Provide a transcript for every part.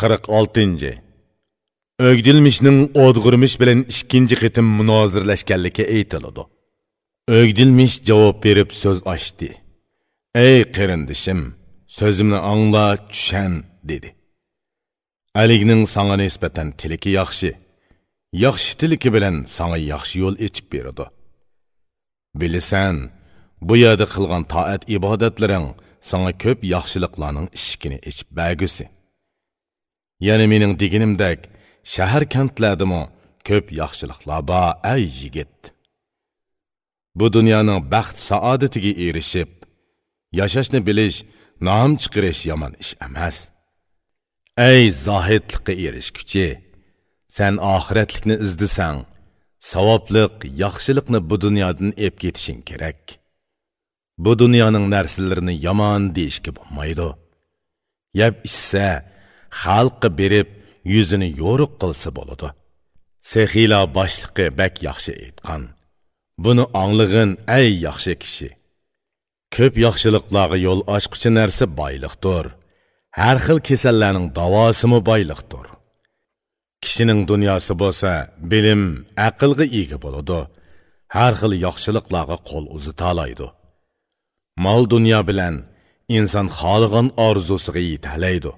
46. o'gdilmishning o'dg'irmish bilan ikkinchi qitim munozirlashganligi aytiladi. Ögdilmish javob berib so'z ochdi. Ey qarindishim, so'zimni angla, tushan, dedi. Aligning sanga nisbatan tiliki yaxshi. Yaxshi tiliki bilan sanga yaxshi yo'l echib beradi. Bilasan, bu yerda qilgan toat ibodatlaring sanga ko'p yaxshiliklarning eshigini echib bergusi. Yana mening deginimdek shahar kantlardimi ko'p yaxshiliklar bor, ay yigit. Bu dunyoning baxt saodatiga erishib, yashashni bilish, nom chiqarish yomon ish emas. Ey zohidlikqa erishguchi, sen oxiratlikni izdisang, savobliq, yaxshilikni bu dunyodan eb ketishing kerak. Bu dunyoning narsalarini yomon deyishga bo'lmaydi. Yab ishsa, xalqqa berib, yuzini yo'ruq qilsa bo'ladi. Sehila boshliqi bak yaxshi aytgan. Buni anglig'in ey yaxshi kishi. Ko'p yaxshiliklarga yo'l ochquchi narsa boyliqdir. Har xil kasallarning davosimi boyliqdir. Kishining dunyosi bo'lsa, bilim, aqlga ega bo'ladi. Har xil yaxshiliklarga qo'l uzata oladi. Mol dunyo bilan inson xohlagan orzusiga yetalaydi.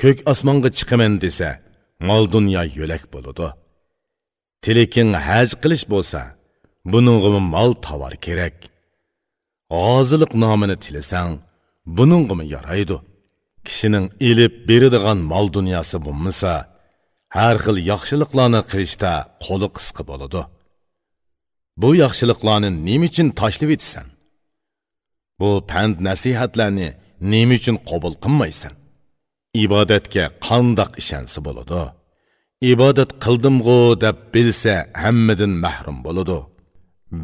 Ko'k osmonga chiqaman desa mol dunyo yo'lak bo'ladi tiliking haj qilish bo'lsa buningga mol tovar kerak. G'ozilik nomini tilasang buningga yaraydi kishining ilib beradigan mol dunyosi bo'lmasa har xil yaxshiliklarni qilishda qo'li qisqa bo'ladi. Bu yaxshiliklarni nima uchun tashlab etasan bu pand nasihatlarni nima uchun qabul qilmaysan? Ibodatga qandoq ishonsa bo'ladi. Ibodat qildimg'u deb bilsa hammadan mahrum bo'ladi.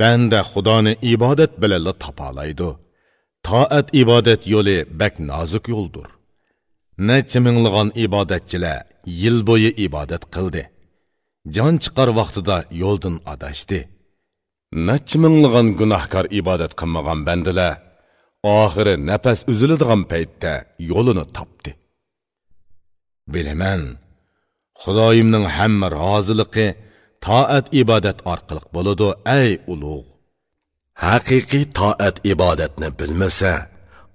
Banda xudoni ibodat bilan topolaydi. Toat ibodat yo'li bak nozik yo'ldir. Necha minglag'on ibodatchilar yil bo'yi ibodat qildi. Jon chiqar vaqtida yo'ldan adashdi. Necha minglag'on gunohkor ibodat qilmagan bandalar oxiri nafas uziladigan paytda yo'lini topdi. Bilaman xudoyimning hamma roziligi toat ibodat orqali bo'ladi ey ulug' haqiqiy toat ibodatni bilmasa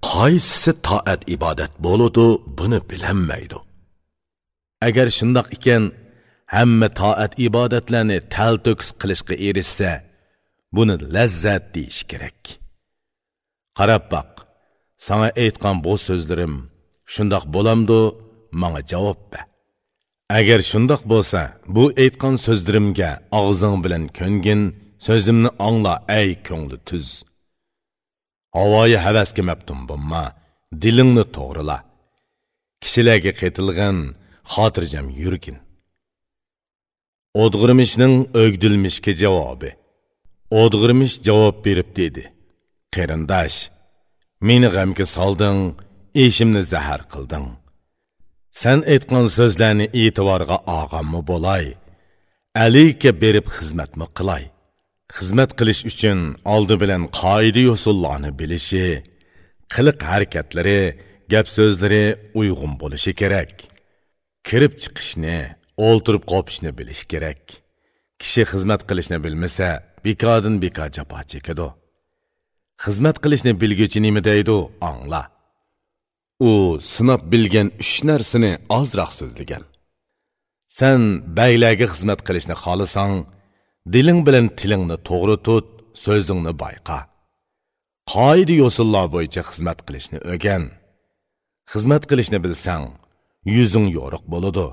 qaysisi toat ibodat bo'ladi buni bilolmaydi agar shundoq ekan hamma toat ibodatlarni talto'kis qilishga erishsa buni lazzat deyish kerak. Qarab boq sana aytgan bu so'zlarim shundoq bo'lamdi manga javob ber agar shundoq bo'lsa bu aytgan so'zlarimga og'zing bilan ko'ngin so'zimni angla ey ko'ngli tuz. Havoyi havasga mabtum bo'lma dilingni to'g'rila. Kishilarga qaytilgan xotirjam yurgin. O'dg'irmishning o'gdilmishga javobi. O'dg'irmish javob berib dedi. Qarindosh meni g'amga solding eshimni zahar qilding. Sen aytgan so'zlarni e'tiborga olganmi bo'lay? Aliyga berib xizmatmi qilay? Xizmat qilish uchun oldi bilan qoida usullarni bilishi, qiliq harakatlari, gap so'zlari uyg'un bo'lishi kerak. Kirib chiqishni, o'ltirib qopishni bilish kerak. Kishi xizmat qilishni bilmasa, bekodin bekor jafo chekadi. Xizmat qilishni bilguchi nima аңла. U sinab bilgan uch narsani ozroq so'zlagan. San baylarga xizmat qilishni xohlasang diling bilan tilingni to'g'ri tut so'zingni bayqa qoida yo'sullar bo'yicha xizmat qilishni o'rgan. Xizmat qilishni bilsang yuzing yo'riq bo'ladi.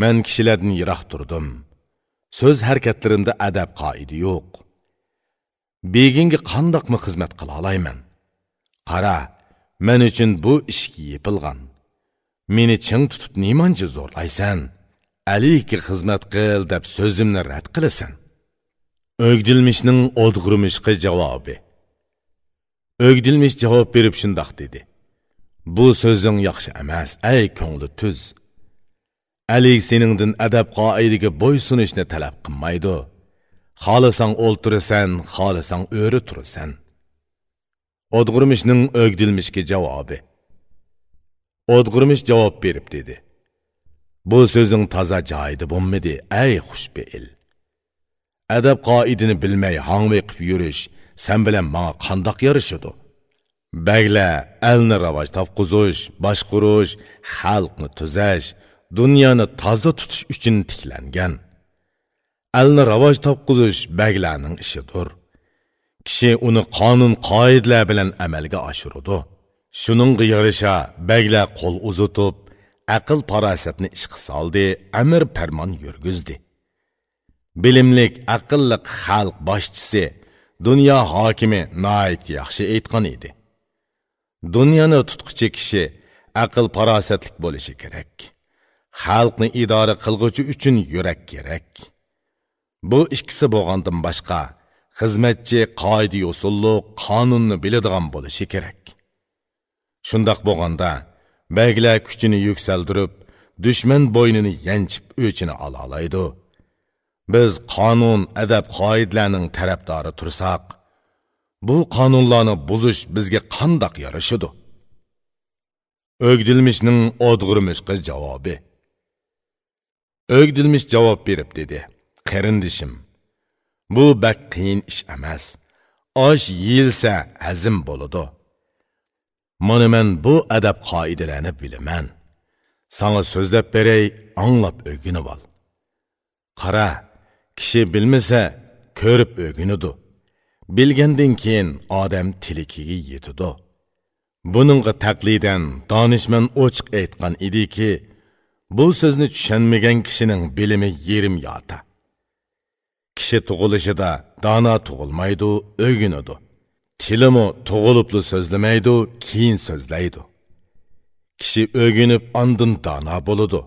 Man kishilardan yiroq turdim. So'z harakatlarimda adab qoida yo'q. Beginga qandoqmi xizmat qila olayman? Qara men uchun bu ishga yepilgan. Meni ching tutib nemancha zo'rlaysan? Aliki xizmat qil deb so'zimni rad qilasan. O'gdilmishning o'dg'urmishqa javobi. O'gdilmish javob berib shundoq dedi. Bu so'zing yaxshi emas ey ko'ngli tuz. Alik seningdin adab qoidaga bo'ysunishni talab qilmaydi. Xohlasang o'ltirasan xohlasang o'ri turasan. Odg'urmishning o'gdilmishga javobi. Odg'urmish javob berib dedi. Bu so'zing toza joyida bo'lmadi, ey xushbeil. Adab qoidini bilmay hangmi qilib yurish sen bilan menga qandoq yarashadi? Bagla elni rivoj topquzish, boshqurish, xalqni tuzash, dunyoni toza tutish uchun tiklangan. Elni rivoj topquzish baglarning ishidir. Kishi uni qonun qoidalar bilan amalga oshiradi. Shuningga yarasha baglar qo'l uzatib, aql farosatni ishqa soldi, amr farmon yurgizdi. Bilimlik, aqlliq xalq boshchisi, dunyo hokimi noit yaxshi aytgan edi. Dunyoni tutquchi kishi aql farosatlik bo'lishi kerak. Xalqni idora qilg'uchi uchun yurak kerak. Bu ikkisi bo'lgandan boshqa xizmatchi qoida usulli qonunni biladigan bo'lishi kerak. Shundoq bo'lganda baglar kuchini yuksaltirib, dushman bo'ynini yanchib o'chini ola oladi. Biz qonun, adab qoidalarning tarafdori tursak, bu qonunlarni buzish bizga qandoq yarashidi O'gdilmishning o'dg'irmishqa javobi. O'gdilmish javob berib dedi: "Qarindishim, bu bak qiyin ish emas. Osh yeyilsa hazm bo'ladi. Mana man bu adab qoidalarini bilaman. sanga so'zlab beray, anglab o'rganib ol. Qara, kishi bilmasa, ko'rib o'rganadi. Bilgandan keyin odam tilikiga yetidi Buningga taqlidan donishman ochiq aytgan ediki, bu so'zni tushunmagan kishining bilimi yerim yota. Kishi tug'ilishida dono tug'ilmaydi, o'rganadi. Tilimi tug'ilibli so'zlamaydi, keyin so'zlaydi. Kishi o'ginib ondin dono bo'ladi.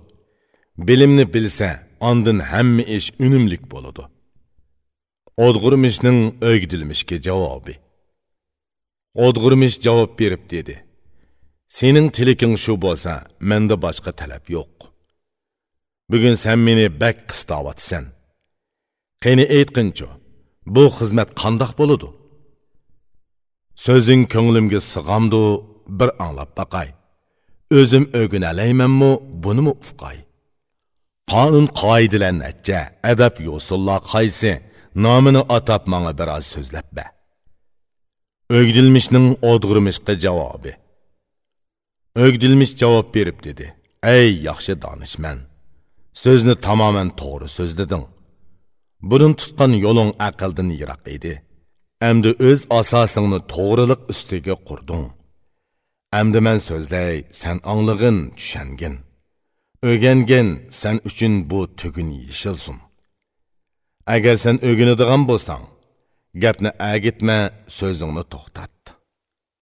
Bilimni bilsa, ondin hamma ish unumlik bo'ladi. Odg'urmishning o'gdilmishga javobi. Odg'urmish javob berib dedi. Sening tiliking shu bo'lsa, menda boshqa talab yo'q. Bugun sen meni bak qistavatsan. Qani aytqinchi, bu xizmat qandoq bo'ladi? so'zing ko'nglimga sig'amdi, bir anglab baqay. O'zim o'g'inalaymanmi bunimi ufqay. Qonun qoidalar nacha adab yo'sullar qaysi, nomini atab manga biroz so'zlab ba. O'gdilmishning o'dg'irmishqa javobi. O'gdilmish javob berib dedi: "Ey yaxshi donishman, so'zni tamoman to'g'ri so'zlading. Burun tutgan yo'ling aqldan yiroq edi." Әмді өз асасыңны тоғрылық үстеге құрдың. Әмді мән сөзләй, сән аңлығын түшәнген. Өгенген сән үшін бұ түгін ешілсін. Әгер сән өгінедіған болсаң, гәпні әгітмә сөзіңні тоқтат.